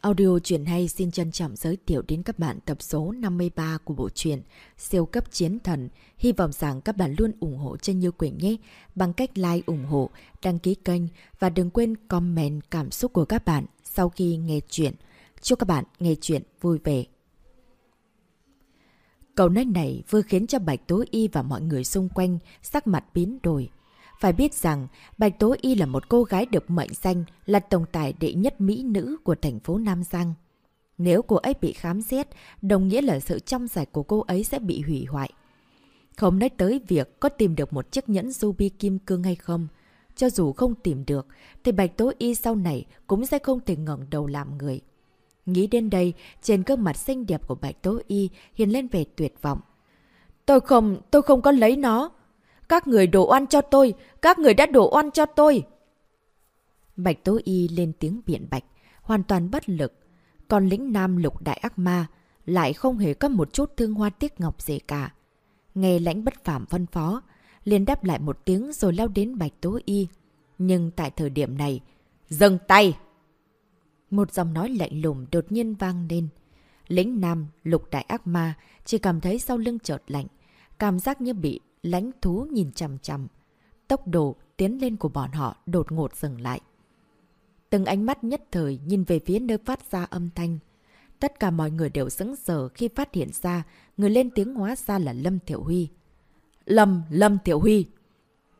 Audio truyện hay xin trân trọng giới thiệu đến các bạn tập số 53 của bộ truyện Siêu cấp chiến thần. Hy vọng rằng các bạn luôn ủng hộ chân Như Quỳnh nhé bằng cách like ủng hộ, đăng ký kênh và đừng quên comment cảm xúc của các bạn sau khi nghe truyện Chúc các bạn nghe truyện vui vẻ. Câu nói này vừa khiến cho Bạch Tố Y và mọi người xung quanh sắc mặt biến đổi. Phải biết rằng, Bạch Tố Y là một cô gái được mệnh danh là tổng tài đệ nhất mỹ nữ của thành phố Nam Giang. Nếu cô ấy bị khám xét, đồng nghĩa là sự trong sạch của cô ấy sẽ bị hủy hoại. Không nói tới việc có tìm được một chiếc nhẫn ruby kim cương hay không. Cho dù không tìm được, thì Bạch Tố Y sau này cũng sẽ không thể ngẩng đầu làm người. Nghĩ đến đây, trên gương mặt xinh đẹp của Bạch Tố Y hiện lên về tuyệt vọng. Tôi không, tôi không có lấy nó. Các người đổ oan cho tôi! Các người đã đổ oan cho tôi! Bạch Tố Y lên tiếng biện bạch, hoàn toàn bất lực. Còn lĩnh nam lục đại ác ma lại không hề có một chút thương hoa tiếc ngọc gì cả. Nghe lãnh bất phạm phân phó, liền đáp lại một tiếng rồi lao đến Bạch Tố Y. Nhưng tại thời điểm này, dừng tay! Một dòng nói lạnh lùng đột nhiên vang lên. Lĩnh nam lục đại ác ma chỉ cảm thấy sau lưng chợt lạnh, cảm giác như bị lãnh thú nhìn chằm chằm. Tốc độ tiến lên của bọn họ đột ngột dừng lại. Từng ánh mắt nhất thời nhìn về phía nơi phát ra âm thanh. Tất cả mọi người đều sững sờ khi phát hiện ra người lên tiếng hóa ra là Lâm Tiểu Huy. Lâm, Lâm Tiểu Huy!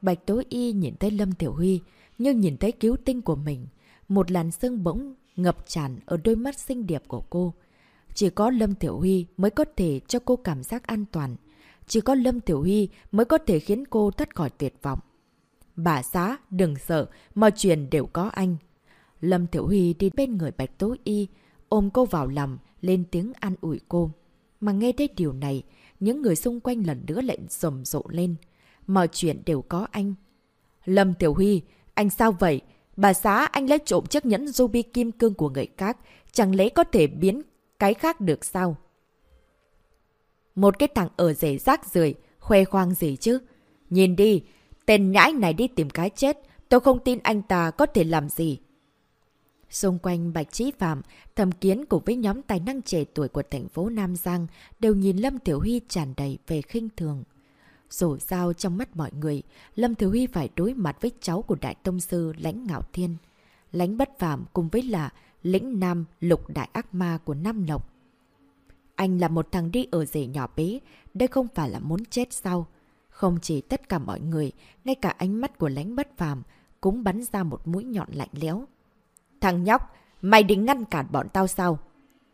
Bạch tối Y nhìn thấy Lâm Tiểu Huy, nhưng nhìn thấy cứu tinh của mình. Một làn sương bỗng ngập tràn ở đôi mắt xinh đẹp của cô. Chỉ có Lâm Tiểu Huy mới có thể cho cô cảm giác an toàn. Chỉ có Lâm Tiểu Huy mới có thể khiến cô thoát khỏi tuyệt vọng. Bà xã, đừng sợ, mọi chuyện đều có anh. Lâm Tiểu Huy đi bên người Bạch Tố Y, ôm cô vào lòng, lên tiếng an ủi cô. Mà nghe thấy điều này, những người xung quanh lần nữa lại rầm rộ lên. Mọi chuyện đều có anh. Lâm Tiểu Huy, anh sao vậy? Bà xã anh lấy trộm chiếc nhẫn ruby kim cương của người khác, chẳng lẽ có thể biến cái khác được sao? Một cái thằng ở rể rác rưởi khoe khoang gì chứ? Nhìn đi, tên nhãi này đi tìm cái chết, tôi không tin anh ta có thể làm gì. Xung quanh Bạch Trí Phạm, thầm kiến cùng với nhóm tài năng trẻ tuổi của thành phố Nam Giang đều nhìn Lâm Tiểu Huy tràn đầy về khinh thường. Dù sao trong mắt mọi người, Lâm Tiểu Huy phải đối mặt với cháu của Đại Tông Sư Lãnh Ngạo Thiên. Lãnh Bất Phạm cùng với là lĩnh Nam Lục Đại Ác Ma của Nam Lộc. Anh là một thằng đi ở rể nhỏ bé, đây không phải là muốn chết sao? Không chỉ tất cả mọi người, ngay cả ánh mắt của lánh bất phàm cũng bắn ra một mũi nhọn lạnh lẽo. Thằng nhóc, mày định ngăn cản bọn tao sao?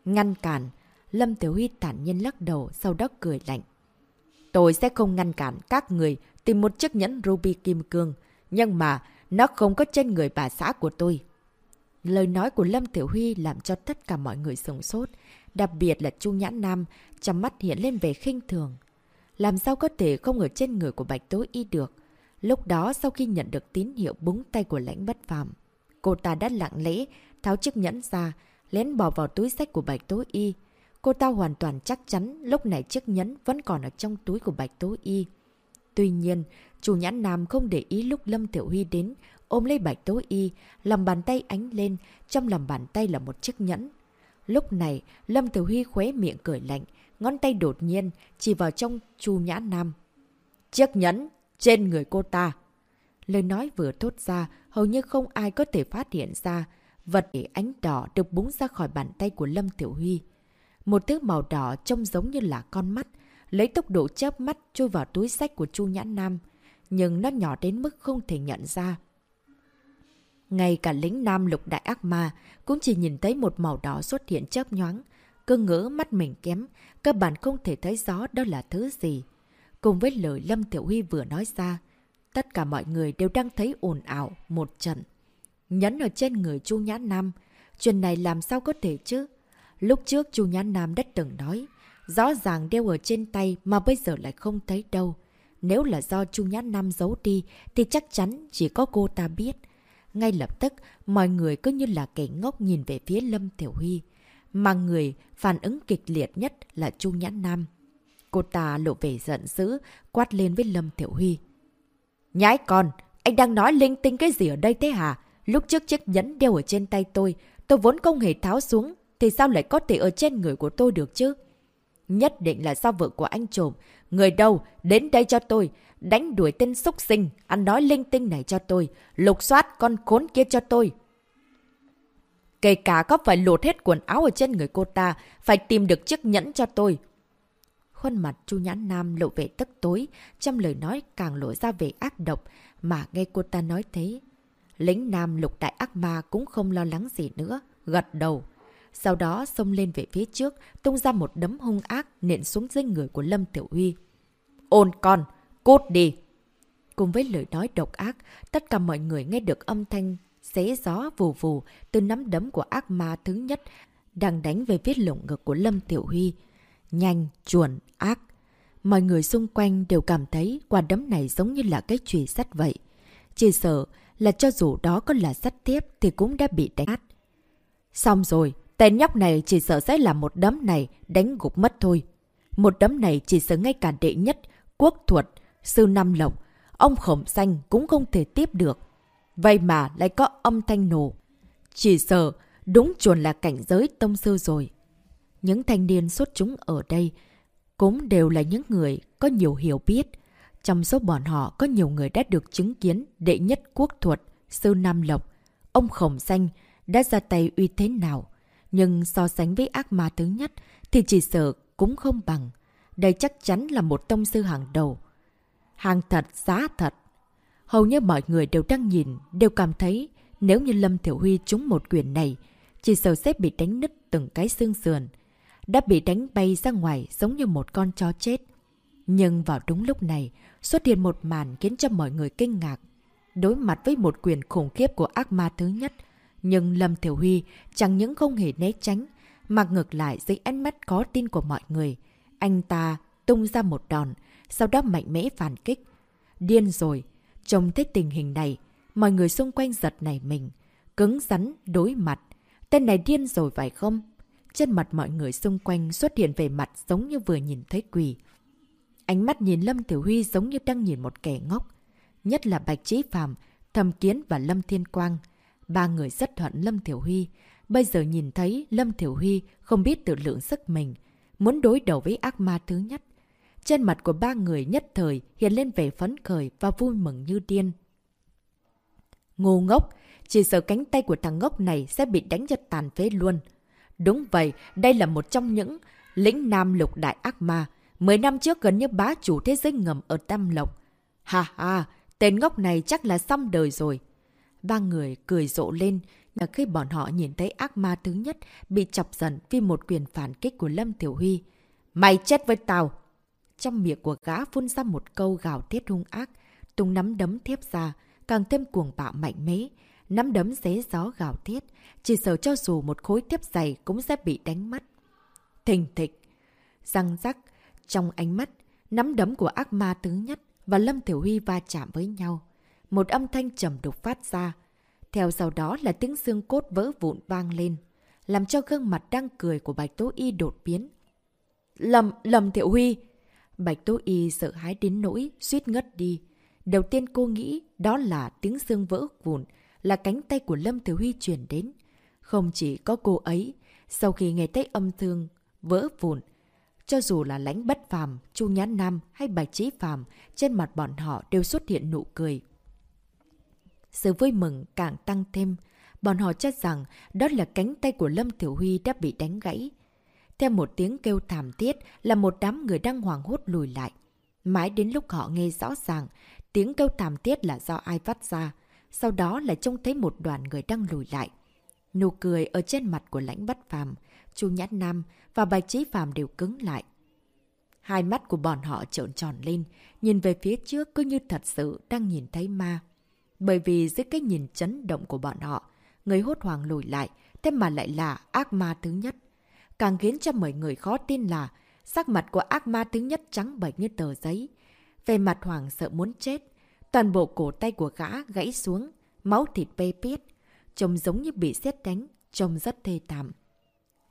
Ngăn cản. Lâm Tiểu Huy thản nhiên lắc đầu, sau đó cười lạnh. Tôi sẽ không ngăn cản các người tìm một chiếc nhẫn ruby kim cương. Nhưng mà, nó không có trên người bà xã của tôi. Lời nói của Lâm Tiểu Huy làm cho tất cả mọi người sửng sốt. Đặc biệt là Chu Nhãn Nam, trong mắt hiện lên về khinh thường. Làm sao có thể không ở trên người của Bạch Tố Y được? Lúc đó sau khi nhận được tín hiệu búng tay của lãnh bất phàm, cô ta đã lặng lẽ tháo chiếc nhẫn ra, lén bỏ vào túi sách của Bạch Tố Y. Cô ta hoàn toàn chắc chắn lúc này chiếc nhẫn vẫn còn ở trong túi của Bạch Tố Y. Tuy nhiên, chủ nhãn nam không để ý lúc Lâm Tiểu Huy đến, ôm lấy Bạch Tố Y, lòng bàn tay ánh lên, trong lòng bàn tay là một chiếc nhẫn. Lúc này, Lâm Tiểu Huy khuế miệng cười lạnh, ngón tay đột nhiên chỉ vào trong Chu Nhã Nam. Chiếc nhẫn trên người cô ta. Lời nói vừa thốt ra, hầu như không ai có thể phát hiện ra. Vật để ánh đỏ được búng ra khỏi bàn tay của Lâm Tiểu Huy. Một thứ màu đỏ trông giống như là con mắt, lấy tốc độ chớp mắt chui vào túi sách của Chu Nhã Nam. Nhưng nó nhỏ đến mức không thể nhận ra. Ngay cả lính nam lục đại ác ma cũng chỉ nhìn thấy một màu đỏ xuất hiện chớp nhoáng. Cơ ngỡ mắt mình kém, cơ bản không thể thấy rõ đó là thứ gì. Cùng với lời Lâm Tiểu Huy vừa nói ra, tất cả mọi người đều đang thấy ồn ào một trận. Nhấn ở trên người Chu Nhã Nam, chuyện này làm sao có thể chứ? Lúc trước Chu Nhã Nam đã từng nói, rõ ràng đeo ở trên tay mà bây giờ lại không thấy đâu. Nếu là do Chu Nhã Nam giấu đi thì chắc chắn chỉ có cô ta biết. Ngay lập tức, mọi người cứ như là kẻ ngốc nhìn về phía Lâm Tiểu Huy. Mà người phản ứng kịch liệt nhất là Chu Nhãn Nam. Cô ta lộ vẻ giận dữ, quát lên với Lâm Tiểu Huy. Nhãi con, anh đang nói linh tinh cái gì ở đây thế hả? Lúc trước chiếc nhẫn đeo ở trên tay tôi, tôi vốn không hề tháo xuống, thì sao lại có thể ở trên người của tôi được chứ? Nhất định là do vợ của anh trộm. Người đâu? Đến đây cho tôi. Đánh đuổi tên xúc sinh, ăn nói linh tinh này cho tôi. Lục soát con khốn kia cho tôi. Kể cả có phải lột hết quần áo ở trên người cô ta, phải tìm được chiếc nhẫn cho tôi. Khuôn mặt Chu Nhãn Nam lộ vẻ tức tối, trong lời nói càng lộ ra vẻ ác độc, mà nghe cô ta nói thế. Lính Nam lục đại ác ma cũng không lo lắng gì nữa, gật đầu. Sau đó xông lên về phía trước, tung ra một đấm hung ác nện xuống dưới người của Lâm Tiểu Huy. Ôn con, cút đi! Cùng với lời nói độc ác, tất cả mọi người nghe được âm thanh xé gió vù vù từ nắm đấm của ác ma thứ nhất đang đánh về viết lồng ngực của Lâm Tiểu Huy. Nhanh, chuẩn, ác. Mọi người xung quanh đều cảm thấy quả đấm này giống như là cái chùy sắt vậy. Chỉ sợ là cho dù đó có là sắt tiếp thì cũng đã bị đánh át. Xong rồi, tên nhóc này chỉ sợ sẽ là một đấm này đánh gục mất thôi. Một đấm này chỉ sợ ngay cả đệ nhất, quốc thuật, sư Nam Lộc, ông khổng xanh cũng không thể tiếp được. Vậy mà lại có âm thanh nổ. Chỉ sợ đúng chuẩn là cảnh giới tông sư rồi. Những thanh niên xuất chúng ở đây cũng đều là những người có nhiều hiểu biết. Trong số bọn họ có nhiều người đã được chứng kiến đệ nhất quốc thuật, sư Nam Lộc, ông Khổng Xanh đã ra tay uy thế nào. Nhưng so sánh với ác ma thứ nhất thì chỉ sợ cũng không bằng. Đây chắc chắn là một tông sư hàng đầu. Hàng thật, giá thật. Hầu như mọi người đều đang nhìn, đều cảm thấy nếu như Lâm Thiểu Huy trúng một quyền này, chỉ sợ sẽ bị đánh nứt từng cái xương sườn đã bị đánh bay ra ngoài giống như một con chó chết. Nhưng vào đúng lúc này, xuất hiện một màn khiến cho mọi người kinh ngạc. Đối mặt với một quyền khủng khiếp của ác ma thứ nhất, nhưng Lâm Thiểu Huy chẳng những không hề né tránh, mà ngược lại dưới ánh mắt có tin của mọi người. Anh ta tung ra một đòn, sau đó mạnh mẽ phản kích. Điên rồi, trông thấy tình hình này, mọi người xung quanh giật nảy mình, cứng rắn đối mặt. Tên này điên rồi phải không? Trên mặt mọi người xung quanh xuất hiện về mặt giống như vừa nhìn thấy quỷ. Ánh mắt nhìn Lâm Tiểu Huy giống như đang nhìn một kẻ ngốc. Nhất là Bạch Trí phàm, Thầm Kiến và Lâm Thiên Quang. Ba người rất hận Lâm Tiểu Huy. Bây giờ nhìn thấy Lâm Tiểu Huy không biết tự lượng sức mình, muốn đối đầu với ác ma thứ nhất. Trên mặt của ba người nhất thời hiện lên vẻ phấn khởi và vui mừng như điên. Ngu ngốc, chỉ sợ cánh tay của thằng ngốc này sẽ bị đánh cho tàn phế luôn. Đúng vậy, đây là một trong những lĩnh nam lục đại ác ma. Mười năm trước gần như bá chủ thế giới ngầm ở Tam Lộc. Ha ha, tên ngốc này chắc là xong đời rồi. Ba người cười rộ lên là khi bọn họ nhìn thấy ác ma thứ nhất bị chọc giận vì một quyền phản kích của Lâm Tiểu Huy. Mày chết với tao! Trong miệng của gã phun ra một câu gào thiết hung ác, tung nắm đấm thiếp ra, càng thêm cuồng bạo mạnh mẽ nắm đấm xé gió gào thiết, chỉ sợ cho dù một khối thiếp dày cũng sẽ bị đánh mất. Thình thịch, răng rắc, trong ánh mắt, nắm đấm của ác ma thứ nhất và Lâm Thiểu Huy va chạm với nhau. Một âm thanh trầm đục phát ra. Theo sau đó là tiếng xương cốt vỡ vụn vang lên, làm cho gương mặt đang cười của Bạch Tố Y đột biến. Lâm, Lâm Thiệu Huy! Bạch Tố Y sợ hãi đến nỗi, suýt ngất đi. Đầu tiên cô nghĩ đó là tiếng xương vỡ vụn, là cánh tay của Lâm Thiếu Huy chuyển đến. Không chỉ có cô ấy, sau khi nghe thấy âm thương vỡ vụn, cho dù là lãnh bất phàm, Chu Nhãn Nam hay Bạch Trí Phàm, trên mặt bọn họ đều xuất hiện nụ cười. Sự vui mừng càng tăng thêm, bọn họ chắc rằng đó là cánh tay của Lâm Tiểu Huy đã bị đánh gãy. Theo một tiếng kêu thảm thiết là một đám người đang hoàng hốt lùi lại. Mãi đến lúc họ nghe rõ ràng, tiếng kêu thảm thiết là do ai phát ra sau đó lại trông thấy một đoàn người đang lùi lại. Nụ cười ở trên mặt của lãnh bất phàm, chu nhã nam và bạch trí phàm đều cứng lại. Hai mắt của bọn họ trợn tròn lên, nhìn về phía trước cứ như thật sự đang nhìn thấy ma. Bởi vì dưới cái nhìn chấn động của bọn họ, người hốt hoàng lùi lại, thế mà lại là ác ma thứ nhất. Càng khiến cho mọi người khó tin là sắc mặt của ác ma thứ nhất trắng bệch như tờ giấy. Về mặt hoàng sợ muốn chết, Toàn bộ cổ tay của gã gãy xuống, máu thịt bê piết, trông giống như bị xét đánh, trông rất thê thảm.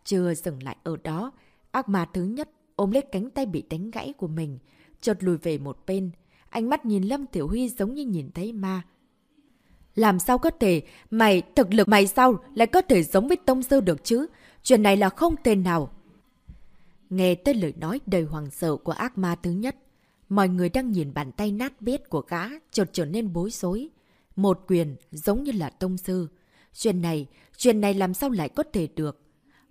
Chưa dừng lại ở đó, ác ma thứ nhất ôm lấy cánh tay bị đánh gãy của mình, chợt lùi về một bên. Ánh mắt nhìn Lâm Tiểu Huy giống như nhìn thấy ma. Làm sao có thể? Mày, thực lực mày sao lại có thể giống với Tông Sư được chứ? Chuyện này là không tên nào. Nghe tới lời nói đầy hoàng sợ của ác ma thứ nhất, mọi người đang nhìn bàn tay nát bét của gã chợt trở nên bối rối. Một quyền giống như là Tông Sư. Chuyện này, chuyện này làm sao lại có thể được?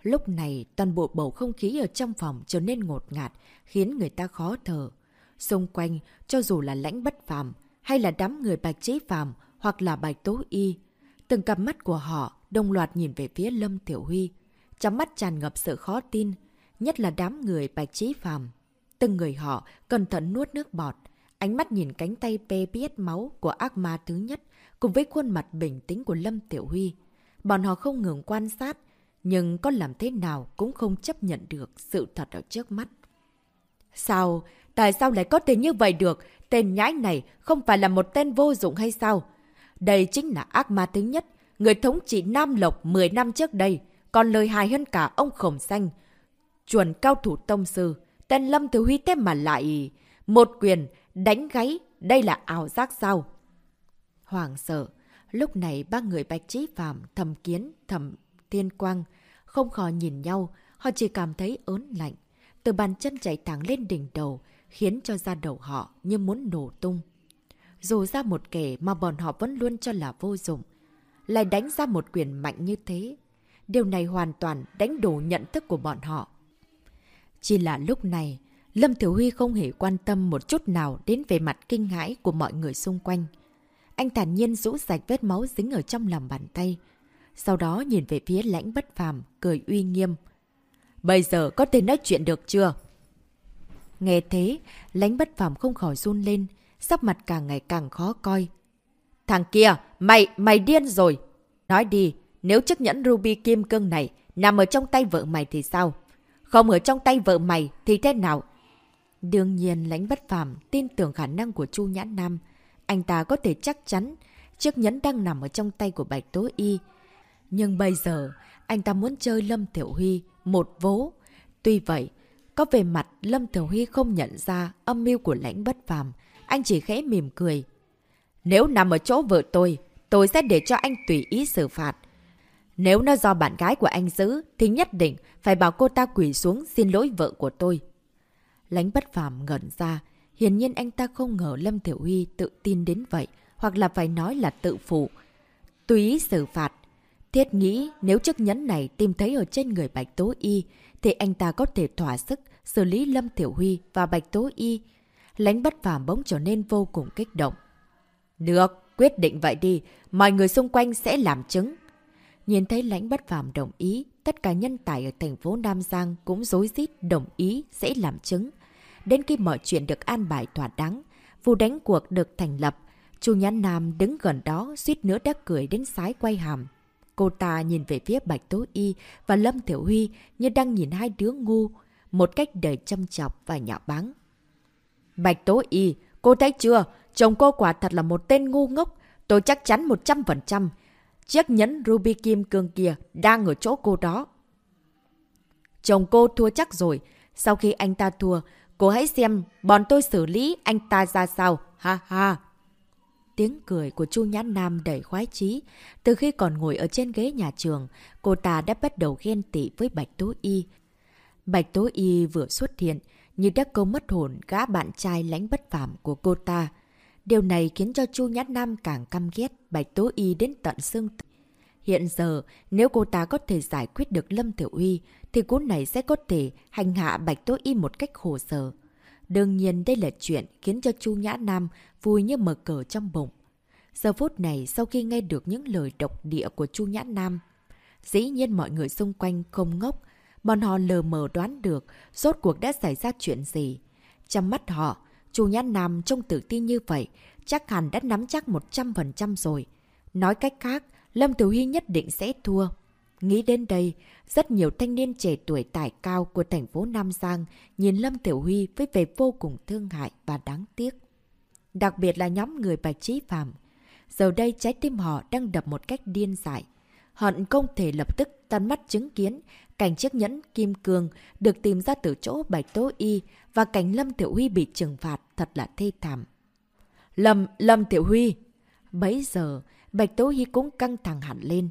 Lúc này, toàn bộ bầu không khí ở trong phòng trở nên ngột ngạt, khiến người ta khó thở. Xung quanh, cho dù là lãnh bất phàm, hay là đám người bạch chế phàm, hoặc là bạch tố y, từng cặp mắt của họ đồng loạt nhìn về phía Lâm Tiểu Huy. Trong mắt tràn ngập sự khó tin, nhất là đám người bạch trí phàm. Từng người họ cẩn thận nuốt nước bọt, ánh mắt nhìn cánh tay pe biết máu của ác ma thứ nhất, cùng với khuôn mặt bình tĩnh của Lâm Tiểu Huy. Bọn họ không ngừng quan sát, nhưng có làm thế nào cũng không chấp nhận được sự thật ở trước mắt. Sao? Tại sao lại có thể như vậy được? Tên nhãi này không phải là một tên vô dụng hay sao? Đây chính là ác ma thứ nhất, người thống trị Nam Lộc 10 năm trước đây, còn lời hài hơn cả ông khổng xanh. Chuẩn cao thủ tông sư, tên Lâm Thiếu Huy thế mà lại... Một quyền, đánh gáy, đây là ảo giác sao? Hoàng sợ, lúc này ba người bạch trí phạm thầm kiến, thầm thiên quang, không khỏi nhìn nhau, họ chỉ cảm thấy ớn lạnh. Từ bàn chân chạy thẳng lên đỉnh đầu, khiến cho da đầu họ như muốn nổ tung. Dù ra một kẻ mà bọn họ vẫn luôn cho là vô dụng, lại đánh ra một quyền mạnh như thế. Điều này hoàn toàn đánh đổ nhận thức của bọn họ. Chỉ là lúc này, Lâm Thiểu Huy không hề quan tâm một chút nào đến về mặt kinh hãi của mọi người xung quanh. Anh thản nhiên rũ sạch vết máu dính ở trong lòng bàn tay. Sau đó nhìn về phía lãnh bất phàm, cười uy nghiêm. Bây giờ có thể nói chuyện được chưa? Nghe thế, lãnh bất phàm không khỏi run lên, sắc mặt càng ngày càng khó coi. Thằng kia, mày, mày điên rồi. Nói đi, nếu chiếc nhẫn ruby kim cương này nằm ở trong tay vợ mày thì sao? Không ở trong tay vợ mày thì thế nào? Đương nhiên lãnh bất phàm tin tưởng khả năng của Chu Nhã Nam. Anh ta có thể chắc chắn chiếc nhẫn đang nằm ở trong tay của Bạch Tố Y. Nhưng bây giờ, anh ta muốn chơi Lâm Tiểu Huy một vố. Tuy vậy, có về mặt Lâm Tiểu Huy không nhận ra âm mưu của lãnh bất phàm. Anh chỉ khẽ mỉm cười. Nếu nằm ở chỗ vợ tôi, tôi sẽ để cho anh tùy ý xử phạt. Nếu nó do bạn gái của anh giữ, thì nhất định phải bảo cô ta quỷ xuống xin lỗi vợ của tôi. Lánh bất phàm ngẩn ra. Hiển nhiên anh ta không ngờ Lâm Thiểu Huy tự tin đến vậy, hoặc là phải nói là tự phụ. Tùy ý xử phạt. Thiết nghĩ nếu chiếc nhẫn này tìm thấy ở trên người Bạch Tố Y, thì anh ta có thể thỏa sức xử lý Lâm Thiểu Huy và Bạch Tố Y. Lánh bất phàm bỗng trở nên vô cùng kích động. Được, quyết định vậy đi, mọi người xung quanh sẽ làm chứng. Nhìn thấy lãnh bất phàm đồng ý, tất cả nhân tài ở thành phố Nam Giang cũng dối rít đồng ý sẽ làm chứng. Đến khi mọi chuyện được an bài thỏa đáng, vụ đánh cuộc được thành lập, Chu Nhãn Nam đứng gần đó suýt nữa đã cười đến sái quay hàm. Cô ta nhìn về phía Bạch Tố Y và Lâm Thiểu Huy như đang nhìn hai đứa ngu, một cách đầy châm chọc và nhạo báng. Bạch Tố Y, cô thấy chưa? Chồng cô quả thật là một tên ngu ngốc. Tôi chắc chắn 100%. Chiếc nhẫn ruby kim cương kia đang ở chỗ cô đó. Chồng cô thua chắc rồi. Sau khi anh ta thua, cô hãy xem bọn tôi xử lý anh ta ra sao. Ha ha. Tiếng cười của Chu Nhã Nam đầy khoái chí. Từ khi còn ngồi ở trên ghế nhà trường, cô ta đã bắt đầu ghen tị với Bạch Tố Y. Bạch Tố Y vừa xuất hiện, như đã câu mất hồn gã bạn trai lánh bất phạm của cô ta. Điều này khiến cho Chu Nhã Nam càng căm ghét Bạch Tố Y đến tận xương Hiện giờ, nếu cô ta có thể giải quyết được Lâm Tiểu Uy, thì cô này sẽ có thể hành hạ Bạch Tố Y một cách khổ sở. Đương nhiên đây là chuyện khiến cho Chu Nhã Nam vui như mở cờ trong bụng. Giờ phút này, sau khi nghe được những lời độc địa của Chu Nhã Nam, dĩ nhiên mọi người xung quanh không ngốc, bọn họ lờ mờ đoán được rốt cuộc đã xảy ra chuyện gì. Trong mắt họ, Chu Nhã Nam trông tự tin như vậy, chắc hẳn đã nắm chắc 100% rồi. Nói cách khác, Lâm Tiểu Hy nhất định sẽ thua. Nghĩ đến đây, rất nhiều thanh niên trẻ tuổi tài cao của thành phố Nam Giang nhìn Lâm Tiểu Huy với vẻ vô cùng thương hại và đáng tiếc. Đặc biệt là nhóm người Bạch Trí Phạm. Giờ đây trái tim họ đang đập một cách điên dại. Hận không thể lập tức tận mắt chứng kiến cảnh chiếc nhẫn kim cương được tìm ra từ chỗ Bạch Tố Y và cảnh Lâm Tiểu Huy bị trừng phạt thật là thê thảm. Lâm, Lâm Tiểu Huy! Bấy giờ, Bạch Tố Hy cũng căng thẳng hẳn lên.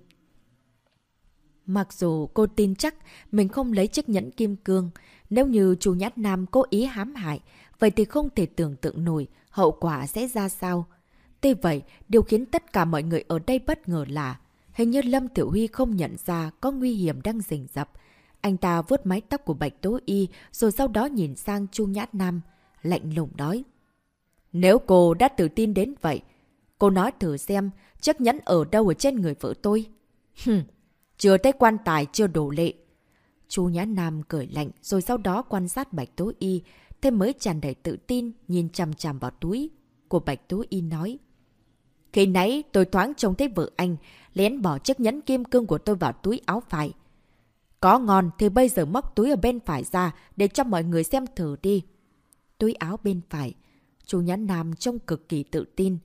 Mặc dù cô tin chắc mình không lấy chiếc nhẫn kim cương, nếu như chú nhát nam cố ý hãm hại, vậy thì không thể tưởng tượng nổi hậu quả sẽ ra sao. Tuy vậy, điều khiến tất cả mọi người ở đây bất ngờ là hình như Lâm Tiểu Huy không nhận ra có nguy hiểm đang rình rập. Anh ta vuốt mái tóc của Bạch Tố Y rồi sau đó nhìn sang Chu Nhát Nam, lạnh lùng nói. Nếu cô đã tự tin đến vậy, cô nói thử xem chiếc nhẫn ở đâu ở trên người vợ tôi. Hừm, chưa tới quan tài chưa đổ lệ. chú Nhã Nam cười lạnh rồi sau đó quan sát Bạch Tố Y, thêm mới tràn đầy tự tin nhìn chằm chằm vào túi của Bạch Tố Y nói. Khi nãy tôi thoáng trông thấy vợ anh lén bỏ chiếc nhẫn kim cương của tôi vào túi áo phải. Có ngon thì bây giờ móc túi ở bên phải ra để cho mọi người xem thử đi. Túi áo bên phải. Chú nhãn nam trông cực kỳ tự tin.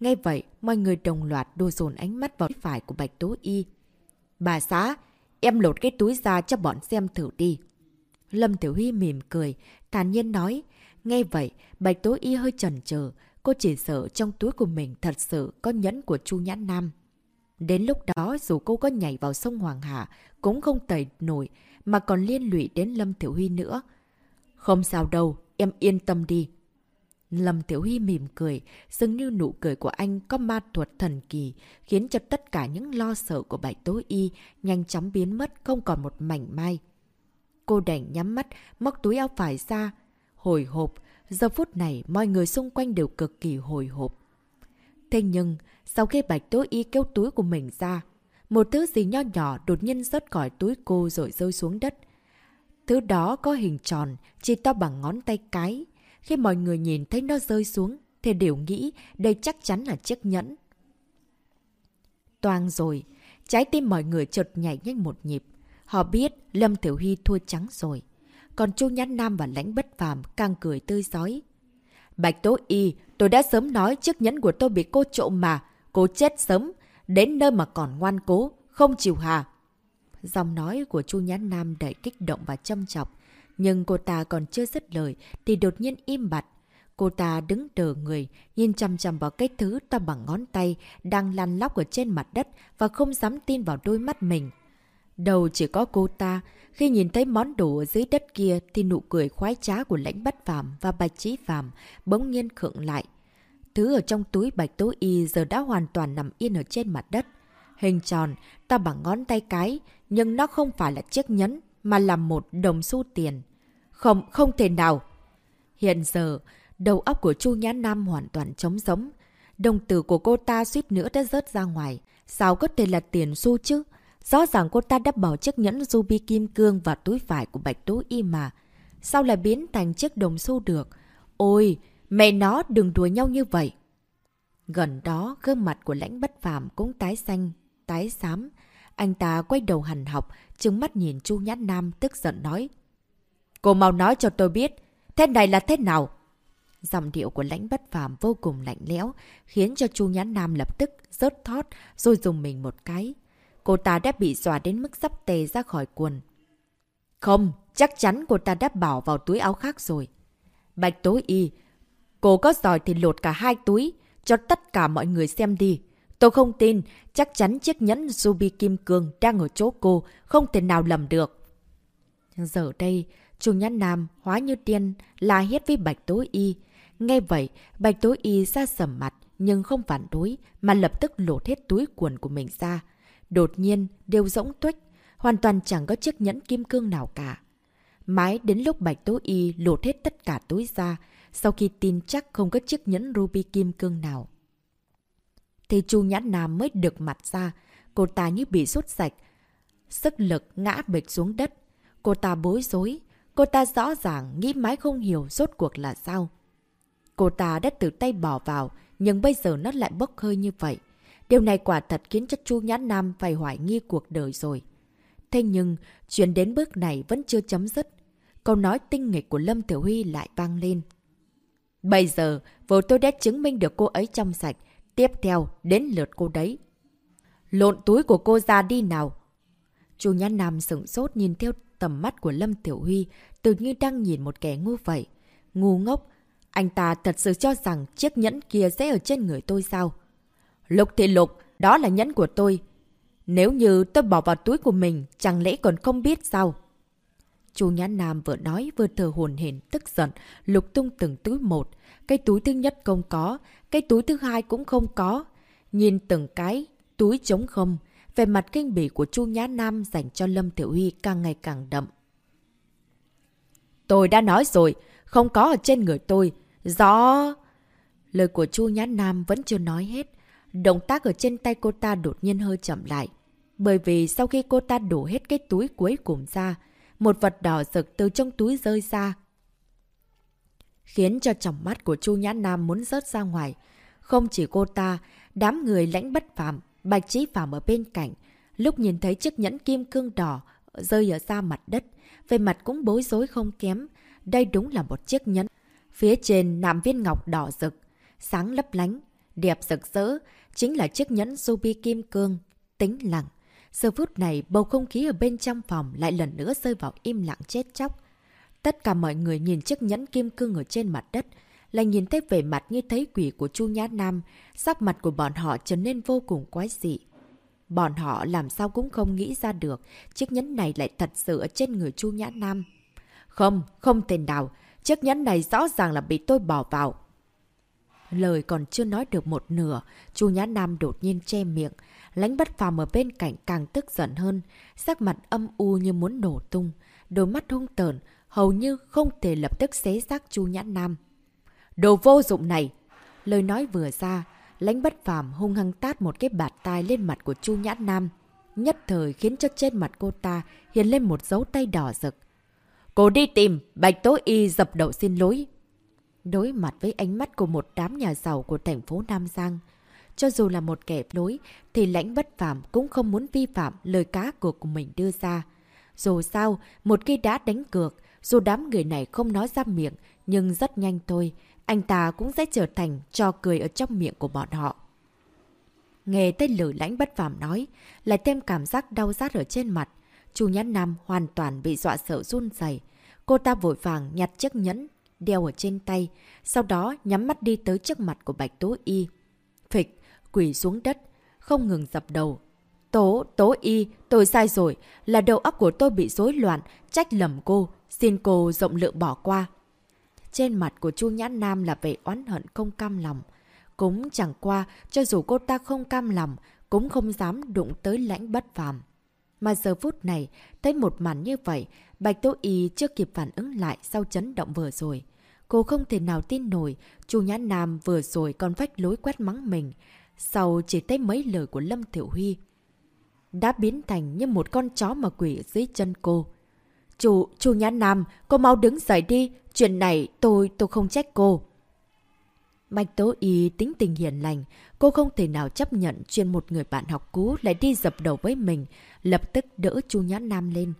Ngay vậy, mọi người đồng loạt đua dồn ánh mắt vào phải của Bạch Tố Y. Bà xã, em lột cái túi ra cho bọn xem thử đi. Lâm Tiểu Huy mỉm cười, thản nhiên nói. Nghe vậy, Bạch Tố Y hơi chần chờ Cô chỉ sợ trong túi của mình thật sự có nhẫn của Chu Nhãn Nam. Đến lúc đó dù cô có nhảy vào sông Hoàng Hà cũng không tẩy nổi mà còn liên lụy đến Lâm Tiểu Huy nữa. Không sao đâu, em yên tâm đi. Lâm Tiểu Huy mỉm cười, dường như nụ cười của anh có ma thuật thần kỳ, khiến cho tất cả những lo sợ của Bạch Tố Y nhanh chóng biến mất không còn một mảnh mai. Cô đành nhắm mắt, móc túi áo phải ra, hồi hộp, Giờ phút này, mọi người xung quanh đều cực kỳ hồi hộp. Thế nhưng, sau khi Bạch Tố Y kéo túi của mình ra, một thứ gì nho nhỏ đột nhiên rớt khỏi túi cô rồi rơi xuống đất. Thứ đó có hình tròn, chỉ to bằng ngón tay cái. Khi mọi người nhìn thấy nó rơi xuống, thì đều nghĩ đây chắc chắn là chiếc nhẫn. Toang rồi, trái tim mọi người chợt nhảy nhanh một nhịp. Họ biết Lâm Tiểu Hy thua trắng rồi. Còn Chu Nhãn Nam và Lãnh Bất Phàm càng cười tươi giói. Bạch Tố Y, tôi đã sớm nói chiếc nhẫn của tôi bị cô trộm mà. Cô chết sớm, đến nơi mà còn ngoan cố, không chịu hà. Dòng nói của Chu Nhãn Nam đầy kích động và châm chọc. Nhưng cô ta còn chưa dứt lời thì đột nhiên im bặt. Cô ta đứng đờ người, nhìn chăm chăm vào cái thứ to bằng ngón tay đang lăn lóc ở trên mặt đất và không dám tin vào đôi mắt mình. Đầu chỉ có cô ta, khi nhìn thấy món đồ ở dưới đất kia thì nụ cười khoái trá của lãnh bắt phàm và bạch trí phàm bỗng nhiên khượng lại. Thứ ở trong túi bạch tố y giờ đã hoàn toàn nằm yên ở trên mặt đất. Hình tròn, ta bằng ngón tay cái, nhưng nó không phải là chiếc nhẫn, mà là một đồng xu tiền. Không, không thể nào. Hiện giờ, đầu óc của Chu Nhã Nam hoàn toàn trống giống. Đồng tử của cô ta suýt nữa đã rớt ra ngoài. Sao có thể là tiền xu chứ? Rõ ràng cô ta đã bỏ chiếc nhẫn ruby kim cương vào túi vải của Bạch Tố Y mà. Sao lại biến thành chiếc đồng xu được? Ôi, mẹ nó đừng đùa nhau như vậy. Gần đó, gương mặt của lãnh bất phàm cũng tái xanh, tái xám. Anh ta quay đầu hành học, trừng mắt nhìn Chu Nhã Nam tức giận nói. Cô mau nói cho tôi biết, thế này là thế nào? Giọng điệu của lãnh bất phàm vô cùng lạnh lẽo, khiến cho Chu Nhã Nam lập tức rớt thót rồi dùng mình một cái. Cô ta đã bị dọa đến mức sắp tề ra khỏi quần. Không, chắc chắn cô ta đã bỏ vào túi áo khác rồi. Bạch tối Y, cô có giỏi thì lột cả hai túi, cho tất cả mọi người xem đi. Tôi không tin, chắc chắn chiếc nhẫn Ruby Kim Cương đang ở chỗ cô, không thể nào lầm được. Giờ đây, Chu Nhãn Nam hóa như tiên la hét với Bạch tối Y. Nghe vậy, Bạch tối Y ra sầm mặt, nhưng không phản đối, mà lập tức lột hết túi quần của mình ra. Đột nhiên, đều rỗng tuếch, hoàn toàn chẳng có chiếc nhẫn kim cương nào cả. Mãi đến lúc Bạch Tố Y lột hết tất cả túi ra, sau khi tin chắc không có chiếc nhẫn ruby kim cương nào. Thì Chu Nhãn Nam mới được mặt ra, cô ta như bị rút sạch. Sức lực ngã bịch xuống đất. Cô ta bối rối, cô ta rõ ràng nghĩ mãi không hiểu rốt cuộc là sao. Cô ta đã tự tay bỏ vào, nhưng bây giờ nó lại bốc hơi như vậy. Điều này quả thật khiến cho Chu Nhãn Nam phải hoài nghi cuộc đời rồi. Thế nhưng, chuyện đến bước này vẫn chưa chấm dứt. Câu nói tinh nghịch của Lâm Tiểu Huy lại vang lên. Bây giờ, vợ tôi đã chứng minh được cô ấy trong sạch. Tiếp theo, đến lượt cô đấy. Lộn túi của cô ra đi nào. Chu nhã Nam sửng sốt nhìn theo tầm mắt của Lâm Tiểu Huy, tự như đang nhìn một kẻ ngu vậy. Ngu ngốc, anh ta thật sự cho rằng chiếc nhẫn kia sẽ ở trên người tôi sao? Lục thì lục, đó là nhẫn của tôi. Nếu như tôi bỏ vào túi của mình, chẳng lẽ còn không biết sao? Chu Nhã Nam vừa nói vừa thờ hồn hển tức giận, lục tung từng túi một. Cái túi thứ nhất không có, cái túi thứ hai cũng không có. Nhìn từng cái, túi trống không, về mặt kinh bỉ của Chu Nhã Nam dành cho Lâm Tiểu Huy càng ngày càng đậm. Tôi đã nói rồi, không có ở trên người tôi. rõ. Lời của Chu Nhã Nam vẫn chưa nói hết. Động tác ở trên tay cô ta đột nhiên hơi chậm lại. Bởi vì sau khi cô ta đổ hết cái túi cuối cùng ra, một vật đỏ rực từ trong túi rơi ra. Khiến cho tròng mắt của Chu Nhã Nam muốn rớt ra ngoài. Không chỉ cô ta, đám người lãnh bất phạm, bạch trí phạm ở bên cạnh. Lúc nhìn thấy chiếc nhẫn kim cương đỏ rơi ở ra mặt đất, về mặt cũng bối rối không kém. Đây đúng là một chiếc nhẫn. Phía trên nạm viên ngọc đỏ rực, sáng lấp lánh, đẹp rực rỡ, chính là chiếc nhẫn ruby kim cương, tính lặng. Giờ phút này, bầu không khí ở bên trong phòng lại lần nữa rơi vào im lặng chết chóc. Tất cả mọi người nhìn chiếc nhẫn kim cương ở trên mặt đất, lại nhìn thấy vẻ mặt như thấy quỷ của Chu Nhã Nam, sắc mặt của bọn họ trở nên vô cùng quái dị. Bọn họ làm sao cũng không nghĩ ra được chiếc nhẫn này lại thật sự ở trên người Chu Nhã Nam. Không, không thể nào, chiếc nhẫn này rõ ràng là bị tôi bỏ vào. Lời còn chưa nói được một nửa, Chu Nhã Nam đột nhiên che miệng, Lánh bất phàm ở bên cạnh càng tức giận hơn, sắc mặt âm u như muốn nổ tung, đôi mắt hung tợn, hầu như không thể lập tức xé xác Chu nhãn Nam. Đồ vô dụng này! Lời nói vừa ra, lãnh bất phàm hung hăng tát một cái bạt tai lên mặt của Chu nhãn Nam, nhất thời khiến cho trên mặt cô ta hiện lên một dấu tay đỏ rực. Cô đi tìm, Bạch Tố Y dập đầu xin lỗi. Đối mặt với ánh mắt của một đám nhà giàu của thành phố Nam Giang, cho dù là một kẻ lối, thì lãnh bất phạm cũng không muốn vi phạm lời cá cược của mình đưa ra. Dù sao, một khi đã đánh cược, dù đám người này không nói ra miệng, nhưng rất nhanh thôi, anh ta cũng sẽ trở thành trò cười ở trong miệng của bọn họ. Nghe tên lời lãnh bất phàm nói, lại thêm cảm giác đau rát ở trên mặt. Chu Nhãn Nam hoàn toàn bị dọa sợ run dày. Cô ta vội vàng nhặt chiếc nhẫn, đeo ở trên tay, sau đó nhắm mắt đi tới trước mặt của Bạch Tố Y. Phịch, quỳ xuống đất, không ngừng dập đầu. Tố, tố y, tôi sai rồi, là đầu óc của tôi bị rối loạn, trách lầm cô, xin cô rộng lượng bỏ qua. Trên mặt của Chu Nhãn Nam là vẻ oán hận không cam lòng. Cũng chẳng qua, cho dù cô ta không cam lòng, cũng không dám đụng tới lãnh bất phàm. Mà giờ phút này, thấy một màn như vậy, Bạch Tố Y chưa kịp phản ứng lại sau chấn động vừa rồi. Cô không thể nào tin nổi, Chu Nhãn Nam vừa rồi còn vách lối quét mắng mình sau chỉ thấy mấy lời của Lâm Thiểu Huy. Đã biến thành như một con chó mà quỷ dưới chân cô chú chú nhã Nam, cô mau đứng dậy đi, chuyện này tôi, tôi không trách cô. Bạch Tố Y tính tình hiền lành, cô không thể nào chấp nhận chuyện một người bạn học cũ lại đi dập đầu với mình, lập tức đỡ Chu Nhã Nam lên.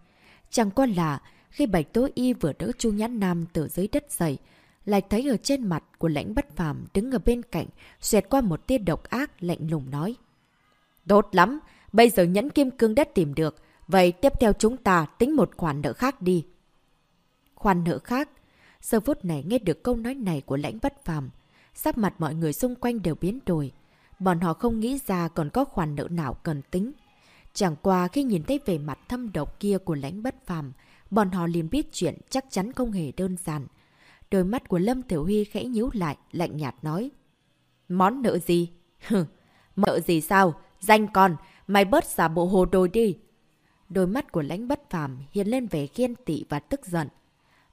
Chẳng qua là, khi Bạch Tố Y vừa đỡ Chu Nhã Nam từ dưới đất dậy, lại thấy ở trên mặt của lãnh bất phàm đứng ở bên cạnh, xẹt qua một tia độc ác lạnh lùng nói. Tốt lắm, bây giờ nhẫn kim cương đất tìm được, vậy tiếp theo chúng ta tính một khoản nợ khác đi. Khoản nợ khác? Giờ phút này nghe được câu nói này của lãnh bất phàm, sắc mặt mọi người xung quanh đều biến đổi. Bọn họ không nghĩ ra còn có khoản nợ nào cần tính. Chẳng qua khi nhìn thấy về mặt thâm độc kia của lãnh bất phàm, bọn họ liền biết chuyện chắc chắn không hề đơn giản. Đôi mắt của Lâm Tiểu Huy khẽ nhíu lại, lạnh nhạt nói. Món nợ gì? Hừ, nợ gì sao? Danh con, mày bớt giả bộ hồ đồ đi. Đôi mắt của lãnh bất phàm hiện lên vẻ ghen tị và tức giận.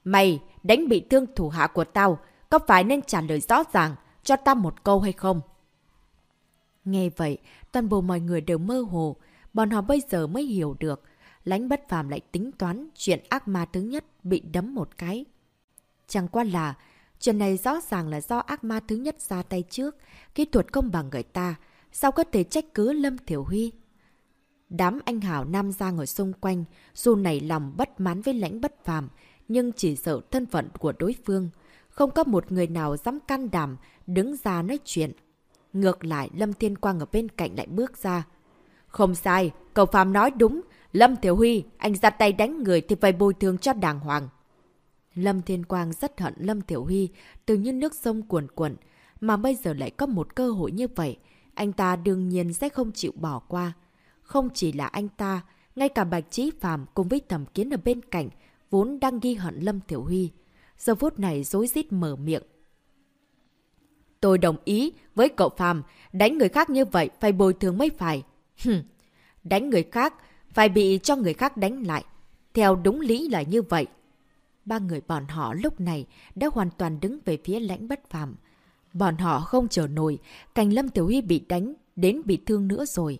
Mày đánh bị thương thủ hạ của tao, có phải nên trả lời rõ ràng cho tao một câu hay không? Nghe vậy, toàn bộ mọi người đều mơ hồ, bọn họ bây giờ mới hiểu được. Lãnh bất phàm lại tính toán chuyện ác ma thứ nhất bị đấm một cái. Chẳng qua là, chuyện này rõ ràng là do ác ma thứ nhất ra tay trước, kỹ thuật không bằng người ta, sao có thể trách cứ Lâm Thiểu Huy? Đám anh hảo Nam Giang ở xung quanh, dù nảy lòng bất mán với lãnh bất phàm, nhưng chỉ sợ thân phận của đối phương. Không có một người nào dám can đảm đứng ra nói chuyện. Ngược lại, Lâm Thiên Quang ở bên cạnh lại bước ra. Không sai, cậu Phạm nói đúng. Lâm Thiểu Huy, anh ra tay đánh người thì phải bồi thường cho đàng hoàng. Lâm Thiên Quang rất hận Lâm Tiểu Huy, từ như nước sông cuồn cuộn, mà bây giờ lại có một cơ hội như vậy. anh ta đương nhiên sẽ không chịu bỏ qua. Không chỉ là anh ta, ngay cả Bạch Trí Phạm cùng với thẩm kiến ở bên cạnh, vốn đang ghi hận Lâm Tiểu Huy. Giờ phút này dối rít mở miệng. Tôi đồng ý với cậu Phạm, đánh người khác như vậy phải bồi thường mới phải. Hừm, đánh người khác, phải bị cho người khác đánh lại. Theo đúng lý là như vậy. Ba người bọn họ lúc này đã hoàn toàn đứng về phía lãnh bất phàm. Bọn họ không chờ nổi, cảnh Lâm Tiểu Huy bị đánh, đến bị thương nữa rồi.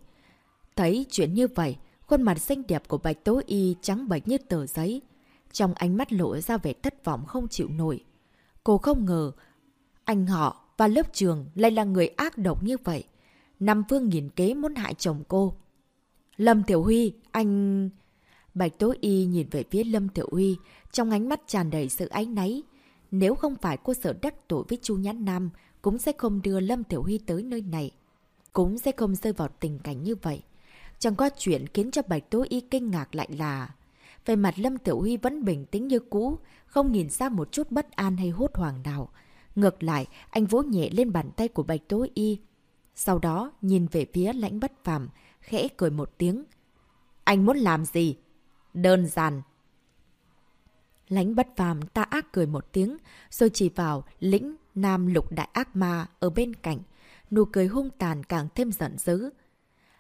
Thấy chuyện như vậy, khuôn mặt xinh đẹp của Bạch Tố Y trắng bệch như tờ giấy. Trong ánh mắt lộ ra vẻ thất vọng không chịu nổi. Cô không ngờ, anh họ và lớp trường lại là người ác độc như vậy. Nam Phương nhìn kế muốn hại chồng cô. Lâm Tiểu Huy, anh... Bạch Tố Y nhìn về phía Lâm Tiểu Huy, trong ánh mắt tràn đầy sự áy náy. Nếu không phải cô sợ đắc tội với Chu Nhãn Nam, cũng sẽ không đưa Lâm Tiểu Huy tới nơi này. Cũng sẽ không rơi vào tình cảnh như vậy. Chẳng qua chuyện khiến cho Bạch Tố Y kinh ngạc lại là... Về mặt Lâm Tiểu Huy vẫn bình tĩnh như cũ, không nhìn ra một chút bất an hay hốt hoảng nào. Ngược lại, anh vỗ nhẹ lên bàn tay của Bạch Tố Y. Sau đó, nhìn về phía lãnh bất phàm, khẽ cười một tiếng. Anh muốn làm gì? Đơn giản. Lãnh bất phàm ta ác cười một tiếng, rồi chỉ vào lĩnh nam lục đại ác ma ở bên cạnh. Nụ cười hung tàn càng thêm giận dữ.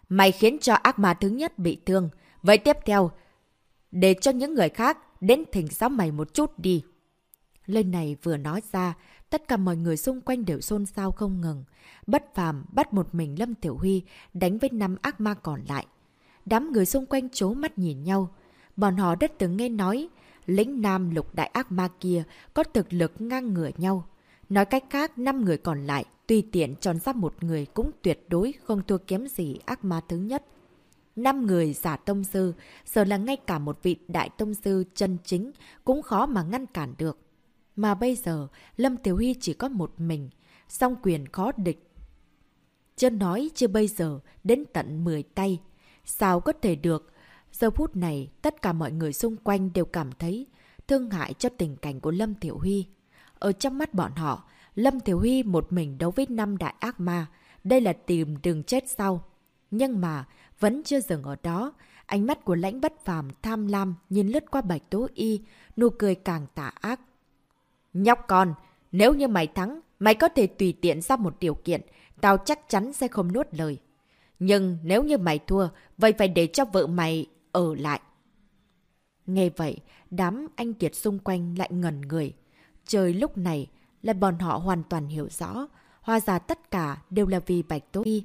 Mày khiến cho ác ma thứ nhất bị thương. Vậy tiếp theo, để cho những người khác đến thỉnh giáo mày một chút đi. Lời này vừa nói ra, tất cả mọi người xung quanh đều xôn xao không ngừng. Bất phàm bắt một mình Lâm Tiểu Huy đánh với năm ác ma còn lại. Đám người xung quanh chố mắt nhìn nhau. Bọn họ đã từng nghe nói, lĩnh nam lục đại ác ma kia có thực lực ngang ngửa nhau. Nói cách khác, năm người còn lại, tùy tiện chọn ra một người cũng tuyệt đối không thua kém gì ác ma thứ nhất. Năm người giả tông sư, giờ là ngay cả một vị đại tông sư chân chính cũng khó mà ngăn cản được. Mà bây giờ, Lâm Tiểu Huy chỉ có một mình, song quyền khó địch. Chân nói chưa bây giờ, đến tận 10 tay. Sao có thể được? Giờ phút này, tất cả mọi người xung quanh đều cảm thấy thương hại cho tình cảnh của Lâm Tiểu Huy. Ở trong mắt bọn họ, Lâm thiếu Huy một mình đấu với năm đại ác ma. Đây là tìm đường chết sau. Nhưng mà, vẫn chưa dừng ở đó. Ánh mắt của lãnh bất phàm tham lam nhìn lướt qua bạch tố y, nụ cười càng tả ác. Nhóc con, nếu như mày thắng, mày có thể tùy tiện ra một điều kiện, tao chắc chắn sẽ không nuốt lời. Nhưng nếu như mày thua, vậy phải để cho vợ mày ở lại. Nghe vậy, đám anh Kiệt xung quanh lại ngẩn người. Trời lúc này là bọn họ hoàn toàn hiểu rõ, hóa ra tất cả đều là vì Bạch Tố Y.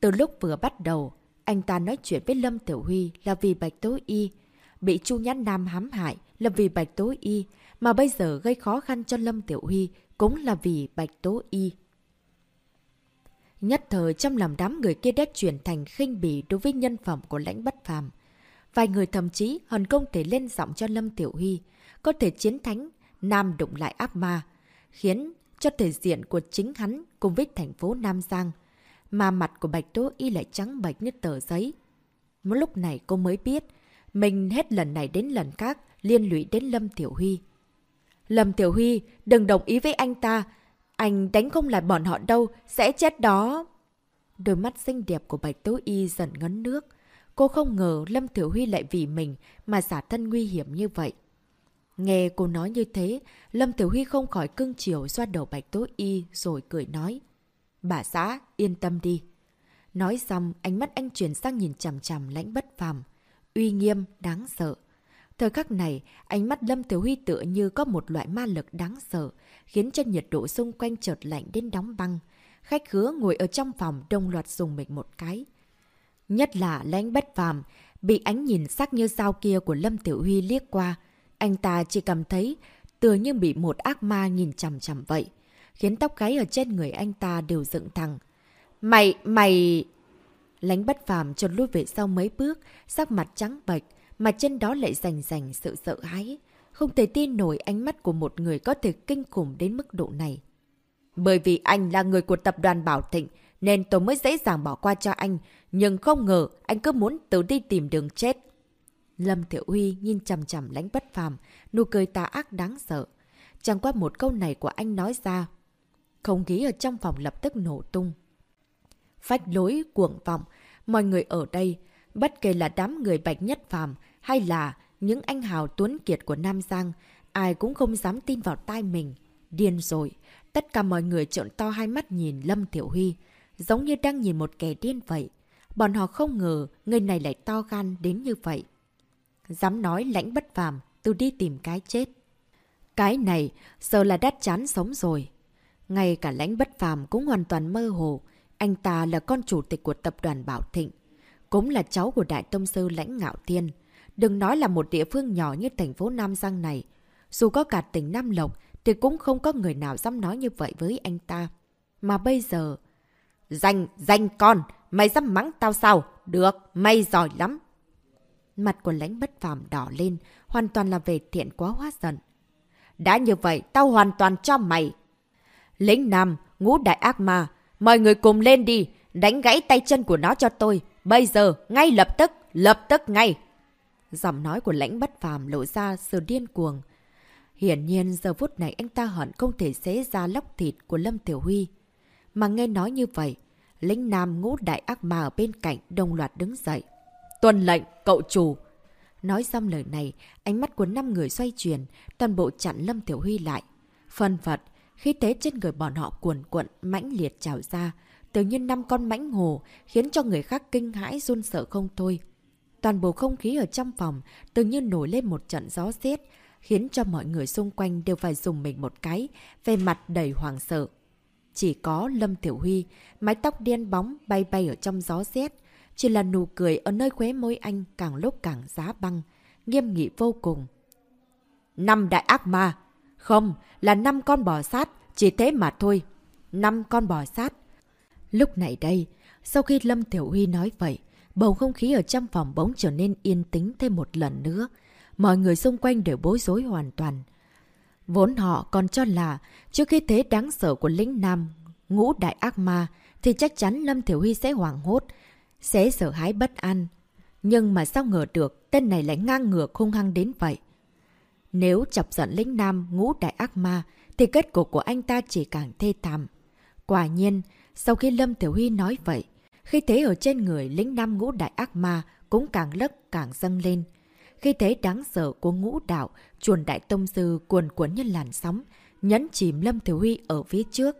Từ lúc vừa bắt đầu, anh ta nói chuyện với Lâm Tiểu Huy là vì Bạch Tố Y. Bị Chu Nhãn Nam hãm hại là vì Bạch Tố Y. Mà bây giờ gây khó khăn cho Lâm Tiểu Huy cũng là vì Bạch Tố Y. Nhất thời trong lòng đám người kia đã chuyển thành khinh bỉ đối với nhân phẩm của lãnh bất phàm. Vài người thậm chí hòn công thể lên giọng cho Lâm Tiểu Huy, có thể chiến thánh, Nam đụng lại ác ma, khiến cho thể diện của chính hắn cùng với thành phố Nam Giang, mà mặt của Bạch Tố Y lại trắng bạch như tờ giấy. Một lúc này cô mới biết, mình hết lần này đến lần khác liên lụy đến Lâm Tiểu Huy. Lâm Tiểu Huy, đừng đồng ý với anh ta. Anh đánh không lại bọn họ đâu, sẽ chết đó. Đôi mắt xinh đẹp của Bạch Tố Y dần ngấn nước. Cô không ngờ Lâm Tiểu Huy lại vì mình mà xả thân nguy hiểm như vậy. Nghe cô nói như thế, Lâm Tiểu Huy không khỏi cưng chiều xoa đầu Bạch Tố Y rồi cười nói. Bà xã, yên tâm đi. Nói xong, ánh mắt anh chuyển sang nhìn chằm chằm lãnh bất phàm. Uy nghiêm, đáng sợ. Thời khắc này, ánh mắt Lâm Tiểu Huy tựa như có một loại ma lực đáng sợ, khiến cho nhiệt độ xung quanh chợt lạnh đến đóng băng. Khách khứa ngồi ở trong phòng đông loạt dùng mình một cái. Nhất là lãnh bất phàm, bị ánh nhìn sắc như sao kia của Lâm Tiểu Huy liếc qua. Anh ta chỉ cảm thấy tựa như bị một ác ma nhìn chằm chằm vậy, khiến tóc gáy ở trên người anh ta đều dựng thẳng. Mày, mày... Lánh bất phàm trột lui về sau mấy bước, sắc mặt trắng bệch, mà trên đó lại rành rành sự sợ hãi. Không thể tin nổi ánh mắt của một người có thể kinh khủng đến mức độ này. Bởi vì anh là người của tập đoàn Bảo Thịnh, nên tôi mới dễ dàng bỏ qua cho anh. Nhưng không ngờ anh cứ muốn tự đi tìm đường chết. Lâm Thiệu Huy nhìn chầm chầm lánh bất phàm, nụ cười tà ác đáng sợ. Chẳng qua một câu này của anh nói ra. Không khí ở trong phòng lập tức nổ tung. phách lối, cuồng vọng. Mọi người ở đây, bất kể là đám người bạch nhất phàm hay là những anh hào tuấn kiệt của Nam Giang, ai cũng không dám tin vào tai mình. Điên rồi, tất cả mọi người trợn to hai mắt nhìn Lâm Tiểu Huy, giống như đang nhìn một kẻ điên vậy. Bọn họ không ngờ người này lại to gan đến như vậy. Dám nói lãnh bất phàm, tôi đi tìm cái chết. Cái này, giờ là đắt chán sống rồi. Ngay cả lãnh bất phàm cũng hoàn toàn mơ hồ. Anh ta là con chủ tịch của tập đoàn Bảo Thịnh. Cũng là cháu của Đại Tông Sư Lãnh Ngạo Tiên. Đừng nói là một địa phương nhỏ như thành phố Nam Giang này. Dù có cả tỉnh Nam Lộc, thì cũng không có người nào dám nói như vậy với anh ta. Mà bây giờ... Danh, danh con! Mày dám mắng tao sao? Được, mày giỏi lắm! Mặt của lãnh bất phàm đỏ lên, hoàn toàn là về thiện quá hóa giận. Đã như vậy, tao hoàn toàn cho mày. Lính Nam, ngũ đại ác ma, mọi người cùng lên đi, đánh gãy tay chân của nó cho tôi. Bây giờ, ngay lập tức, lập tức ngay. Giọng nói của lãnh bất phàm lộ ra sự điên cuồng. Hiển nhiên giờ phút này anh ta hận không thể xé ra lóc thịt của Lâm Tiểu Huy. Mà nghe nói như vậy, lính nam ngũ đại ác ma ở bên cạnh đồng loạt đứng dậy. Tuần lệnh, cậu chủ! Nói xong lời này, ánh mắt của năm người xoay chuyển, toàn bộ chặn Lâm Tiểu Huy lại. Phân phật, khí thế trên người bọn họ cuồn cuộn, mãnh liệt trào ra, tự nhiên năm con mãnh hồ, khiến cho người khác kinh hãi run sợ không thôi. Toàn bộ không khí ở trong phòng tự nhiên nổi lên một trận gió rét, khiến cho mọi người xung quanh đều phải dùng mình một cái, về mặt đầy hoàng sợ. Chỉ có Lâm Tiểu Huy, mái tóc đen bóng bay bay ở trong gió rét, chỉ là nụ cười ở nơi khóe môi anh càng lúc càng giá băng, nghiêm nghị vô cùng. Năm đại ác ma! Không, là năm con bò sát, chỉ thế mà thôi. Năm con bò sát. Lúc này đây, sau khi Lâm Tiểu Huy nói vậy, bầu không khí ở trong phòng bỗng trở nên yên tĩnh thêm một lần nữa. Mọi người xung quanh đều bối rối hoàn toàn. Vốn họ còn cho là, trước khi thế đáng sợ của lính Nam, ngũ đại ác ma, thì chắc chắn Lâm Thiểu Huy sẽ hoảng hốt, sẽ sợ hãi bất an. Nhưng mà sao ngờ được, tên này lại ngang ngược hung hăng đến vậy. Nếu chọc giận lính Nam ngũ đại ác ma, thì kết cục của anh ta chỉ càng thê thảm. Quả nhiên, sau khi Lâm Tiểu Huy nói vậy, khi thế ở trên người lính Nam ngũ đại ác ma cũng càng lấp càng dâng lên. Khi thế đáng sợ của ngũ đạo, chuồn đại tông sư cuồn cuốn như làn sóng, nhấn chìm Lâm Thiếu Huy ở phía trước.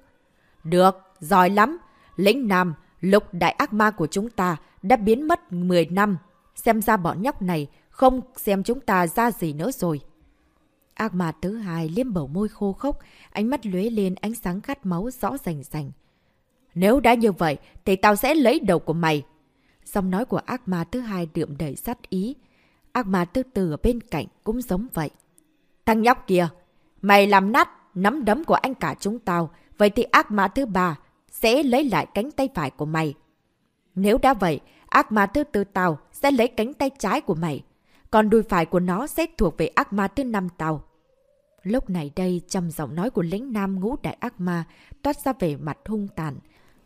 Được, giỏi lắm. Lĩnh Nam, lục đại ác ma của chúng ta đã biến mất 10 năm. Xem ra bọn nhóc này không xem chúng ta ra gì nữa rồi. Ác ma thứ hai liêm bầu môi khô khốc, ánh mắt lưới lên ánh sáng khát máu rõ rành rành. Nếu đã như vậy, thì tao sẽ lấy đầu của mày. Giọng nói của ác ma thứ hai đượm đầy sát ý. Ác ma thứ tư ở bên cạnh cũng giống vậy. Thằng nhóc kìa, mày làm nát nắm đấm của anh cả chúng tao, vậy thì ác ma thứ ba sẽ lấy lại cánh tay phải của mày. Nếu đã vậy, ác ma thứ tư tao sẽ lấy cánh tay trái của mày, còn đùi phải của nó sẽ thuộc về ác ma thứ năm tao. Lúc này đây, trong giọng nói của lính nam ngũ đại ác ma toát ra về mặt hung tàn.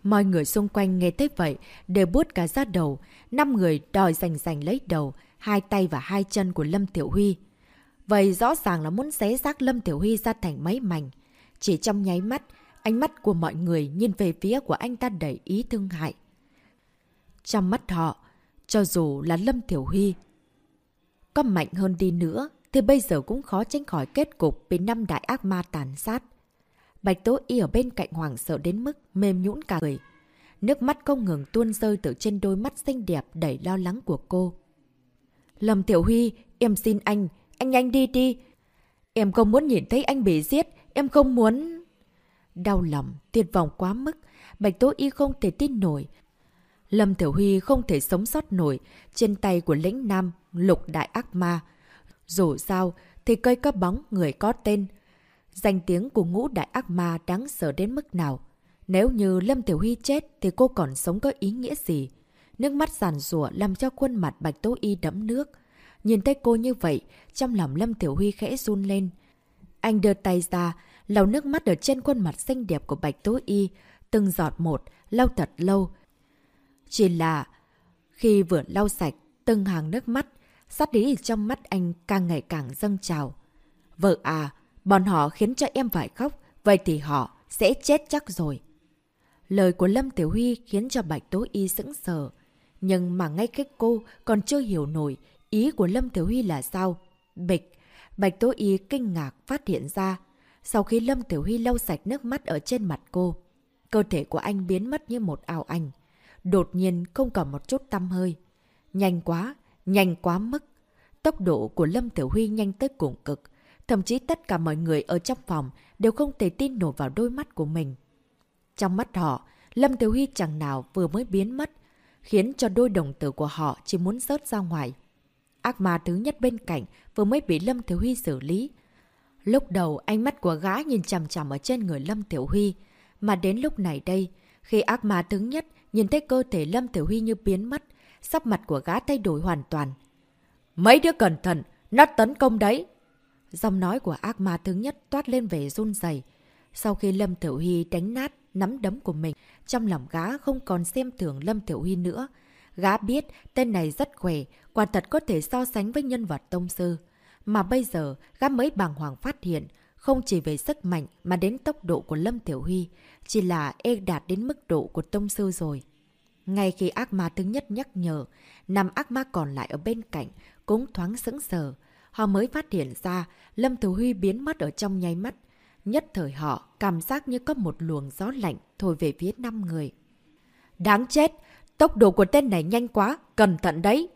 Mọi người xung quanh nghe thấy vậy, đều buốt cả ra đầu. Năm người đòi giành giành lấy đầu, hai tay và hai chân của Lâm Tiểu Huy. Vậy rõ ràng là muốn xé xác Lâm Tiểu Huy ra thành mấy mảnh. Chỉ trong nháy mắt, ánh mắt của mọi người nhìn về phía của anh ta đầy ý thương hại. Trong mắt họ, cho dù là Lâm Tiểu Huy có mạnh hơn đi nữa, thì bây giờ cũng khó tránh khỏi kết cục bị năm đại ác ma tàn sát. Bạch Tố Y ở bên cạnh hoàng sợ đến mức mềm nhũn cả người. Nước mắt không ngừng tuôn rơi từ trên đôi mắt xinh đẹp đầy lo lắng của cô. Lâm Tiểu Huy, em xin anh, anh nhanh đi đi. Em không muốn nhìn thấy anh bị giết, em không muốn... Đau lòng, tuyệt vọng quá mức, Bạch Tố Y không thể tin nổi. Lâm Tiểu Huy không thể sống sót nổi trên tay của lĩnh nam lục đại ác ma. Dù sao thì cây có bóng người có tên. Danh tiếng của ngũ đại ác ma đáng sợ đến mức nào. Nếu như Lâm Tiểu Huy chết thì cô còn sống có ý nghĩa gì? Nước mắt giàn rủa làm cho khuôn mặt Bạch Tố Y đẫm nước. Nhìn thấy cô như vậy, trong lòng Lâm Tiểu Huy khẽ run lên. Anh đưa tay ra, lau nước mắt ở trên khuôn mặt xinh đẹp của Bạch Tố Y, từng giọt một, lau thật lâu. Chỉ là khi vừa lau sạch từng hàng nước mắt, sát ý trong mắt anh càng ngày càng dâng trào. Vợ à, bọn họ khiến cho em phải khóc, vậy thì họ sẽ chết chắc rồi. Lời của Lâm Tiểu Huy khiến cho Bạch Tố Y sững sờ. Nhưng mà ngay cái cô còn chưa hiểu nổi ý của Lâm Tiểu Huy là sao. Bịch, Bạch Tố Y kinh ngạc phát hiện ra. Sau khi Lâm Tiểu Huy lau sạch nước mắt ở trên mặt cô, cơ thể của anh biến mất như một ảo ảnh. Đột nhiên không còn một chút tâm hơi. Nhanh quá, nhanh quá mức. Tốc độ của Lâm Tiểu Huy nhanh tới cùng cực. Thậm chí tất cả mọi người ở trong phòng đều không thể tin nổi vào đôi mắt của mình. Trong mắt họ, Lâm Tiểu Huy chẳng nào vừa mới biến mất, khiến cho đôi đồng tử của họ chỉ muốn rớt ra ngoài. Ác ma thứ nhất bên cạnh vừa mới bị Lâm Tiểu Huy xử lý. Lúc đầu ánh mắt của gã nhìn chằm chằm ở trên người Lâm Tiểu Huy, mà đến lúc này đây, khi ác ma thứ nhất nhìn thấy cơ thể Lâm Tiểu Huy như biến mất, sắc mặt của gã thay đổi hoàn toàn. Mấy đứa cẩn thận, nó tấn công đấy. Dòng nói của ác ma thứ nhất toát lên về run dày. Sau khi Lâm Tiểu Huy đánh nát nắm đấm của mình, trong lòng gã không còn xem thường Lâm Tiểu Huy nữa. Gã biết tên này rất khỏe, quả thật có thể so sánh với nhân vật tông sư. Mà bây giờ, gã mới bàng hoàng phát hiện, không chỉ về sức mạnh mà đến tốc độ của Lâm Tiểu Huy, chỉ là e đạt đến mức độ của tông sư rồi. Ngay khi ác ma thứ nhất nhắc nhở, năm ác ma còn lại ở bên cạnh cũng thoáng sững sờ. Họ mới phát hiện ra Lâm Tiểu Huy biến mất ở trong nháy mắt. Nhất thời họ cảm giác như có một luồng gió lạnh thổi về phía năm người. Đáng chết! Tốc độ của tên này nhanh quá! Cẩn thận đấy!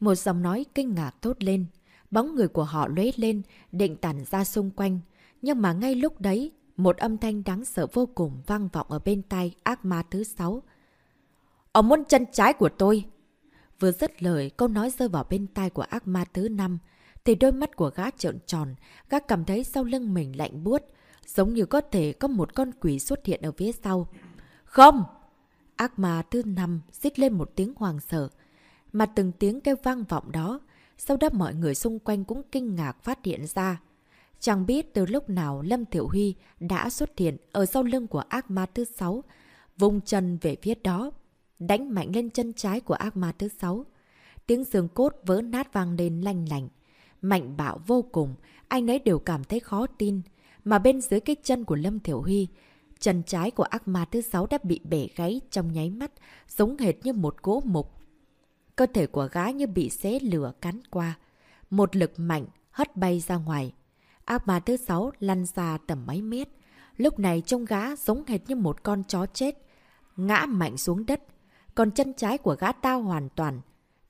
Một giọng nói kinh ngạc thốt lên. Bóng người của họ lế lên, định tản ra xung quanh. Nhưng mà ngay lúc đấy, một âm thanh đáng sợ vô cùng vang vọng ở bên tai ác ma thứ sáu. Ông muốn chân trái của tôi! Vừa dứt lời, câu nói rơi vào bên tai của ác ma thứ năm, thì đôi mắt của gã trợn tròn, gã cảm thấy sau lưng mình lạnh buốt, giống như có thể có một con quỷ xuất hiện ở phía sau. Không! Ác ma thứ năm xích lên một tiếng hoàng sợ, mà từng tiếng kêu vang vọng đó, sau đó mọi người xung quanh cũng kinh ngạc phát hiện ra. Chẳng biết từ lúc nào Lâm Thiểu Huy đã xuất hiện ở sau lưng của ác ma thứ sáu, vùng chân về phía đó, đánh mạnh lên chân trái của ác ma thứ sáu. Tiếng xương cốt vỡ nát vang lên lanh lành. Mạnh bạo vô cùng, anh ấy đều cảm thấy khó tin. Mà bên dưới cái chân của Lâm Thiểu Huy, chân trái của ác ma thứ sáu đã bị bể gáy trong nháy mắt, giống hệt như một cỗ mục. Cơ thể của gái như bị xé lửa cắn qua. Một lực mạnh hất bay ra ngoài. Ác ma thứ sáu lăn ra tầm mấy mét. Lúc này trông gã giống hệt như một con chó chết. Ngã mạnh xuống đất. Còn chân trái của gã tao hoàn toàn.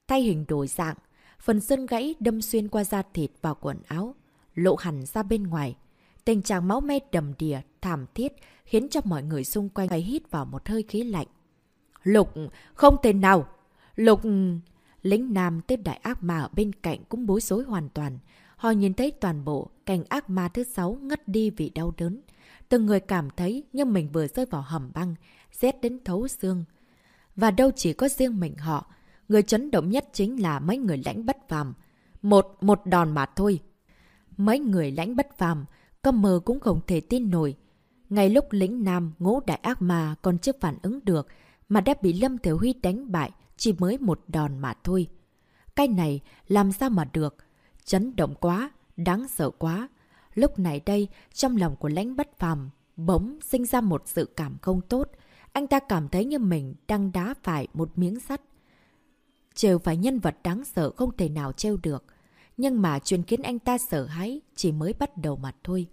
Thay hình đổi dạng. Phần xương gãy đâm xuyên qua da thịt vào quần áo. Lộ hẳn ra bên ngoài. Tình trạng máu me đầm đìa, thảm thiết khiến cho mọi người xung quanh phải hít vào một hơi khí lạnh. Lục, không thể nào! Lục... Ừ, lính nam tiếp đại ác ma ở bên cạnh cũng bối rối hoàn toàn. Họ nhìn thấy toàn bộ cảnh ác ma thứ sáu ngất đi vì đau đớn. Từng người cảm thấy như mình vừa rơi vào hầm băng, rét đến thấu xương. Và đâu chỉ có riêng mình họ, người chấn động nhất chính là mấy người lãnh bất phàm. Một, một đòn mà thôi. Mấy người lãnh bất phàm, cầm mờ cũng không thể tin nổi. Ngay lúc lính nam ngũ đại ác ma còn chưa phản ứng được, mà đã bị Lâm Thiểu Huy đánh bại chỉ mới một đòn mà thôi. Cái này làm sao mà được? Chấn động quá, đáng sợ quá. Lúc này đây, trong lòng của lãnh bất phàm, bỗng sinh ra một sự cảm không tốt. Anh ta cảm thấy như mình đang đá phải một miếng sắt. Trêu phải nhân vật đáng sợ không thể nào trêu được. Nhưng mà chuyện khiến anh ta sợ hãi chỉ mới bắt đầu mặt thôi.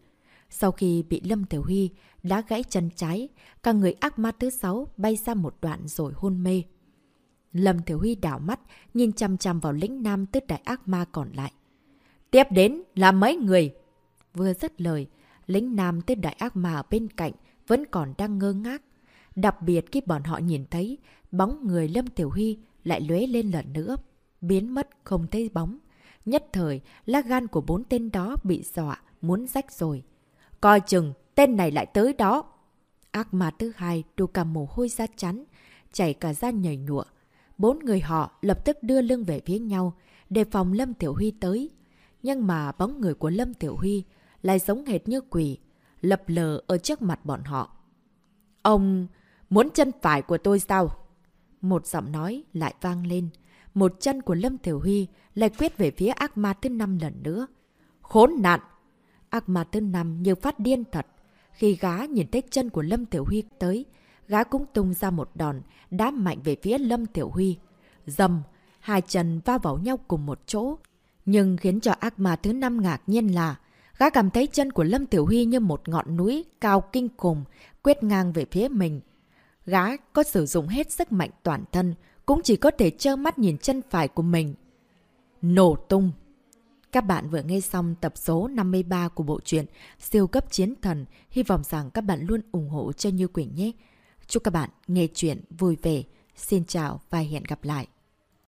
Sau khi bị Lâm Tiểu Huy đã gãy chân trái, cả người ác ma thứ sáu bay ra một đoạn rồi hôn mê. Lâm Thiếu Huy đảo mắt, nhìn chăm chăm vào lĩnh nam tứ đại ác ma còn lại. Tiếp đến là mấy người. Vừa dứt lời, lĩnh nam tứ đại ác ma ở bên cạnh vẫn còn đang ngơ ngác. Đặc biệt khi bọn họ nhìn thấy bóng người Lâm Tiểu Huy lại lóe lên lần nữa, biến mất không thấy bóng. Nhất thời, lá gan của bốn tên đó bị dọa, muốn rách rồi. Coi chừng, tên này lại tới đó. Ác ma thứ hai đu cả mồ hôi ra chắn, chảy cả da nhảy nhụa. Bốn người họ lập tức đưa lưng về phía nhau, đề phòng Lâm Tiểu Huy tới. Nhưng mà bóng người của Lâm Tiểu Huy lại giống hệt như quỷ, lập lờ ở trước mặt bọn họ. Ông muốn chân phải của tôi sao? Một giọng nói lại vang lên. Một chân của Lâm Tiểu Huy lại quyết về phía ác ma thứ năm lần nữa. Khốn nạn! Ác ma thứ năm như phát điên thật. Khi gá nhìn thấy chân của Lâm Tiểu Huy tới, gã cũng tung ra một đòn, đá mạnh về phía Lâm Tiểu Huy. Dầm, hai chân va vào nhau cùng một chỗ. Nhưng khiến cho ác ma thứ năm ngạc nhiên là, gã cảm thấy chân của Lâm Tiểu Huy như một ngọn núi cao kinh khủng, quét ngang về phía mình. Gã có sử dụng hết sức mạnh toàn thân, cũng chỉ có thể trơ mắt nhìn chân phải của mình. Nổ tung! Các bạn vừa nghe xong tập số 53 của bộ truyện Siêu cấp chiến thần. Hy vọng rằng các bạn luôn ủng hộ cho Như Quỳnh nhé. Chúc các bạn nghe chuyện vui vẻ. Xin chào và hẹn gặp lại.